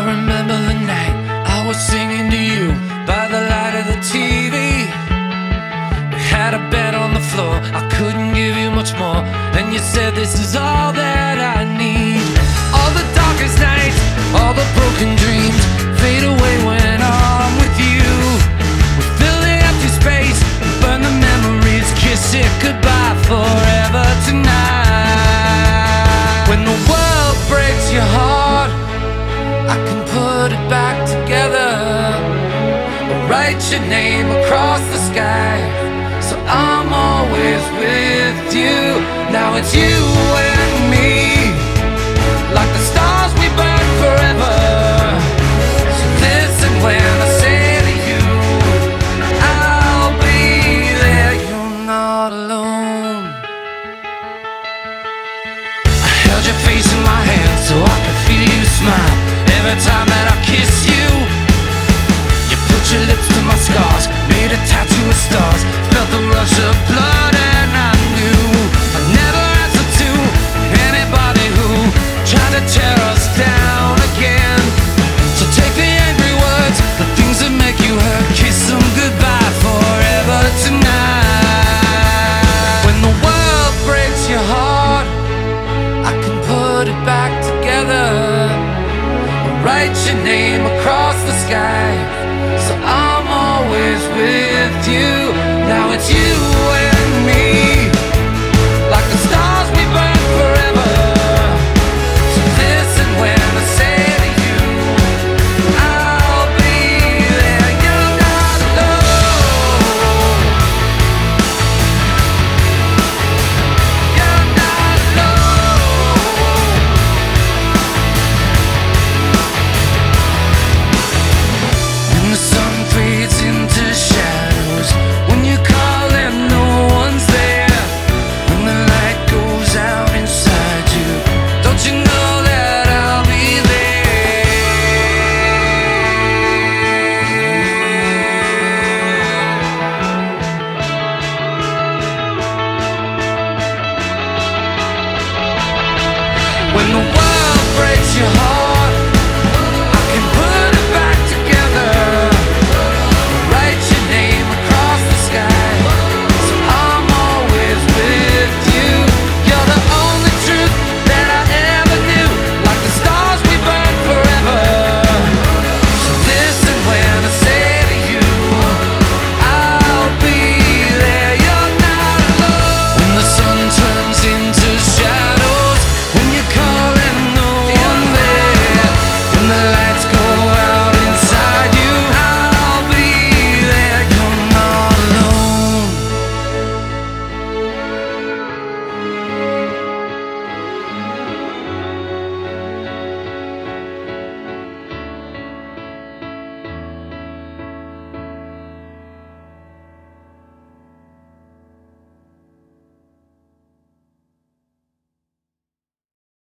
remember the night I was singing to you by the light of the TV. We had a bed on the floor, I couldn't give you much more. And you said, This is all that I need. Write your name across the sky, so I'm always with you. Now it's you and me, like the stars we burn forever. So listen when I say to you, I'll be there. You're not alone. I held your face in my hand so I could feel you smile every time I us down again. So take the angry words, the things that make you hurt, kiss them goodbye forever tonight. When the world breaks your heart. I can put it back together. Write your name across the sky. When the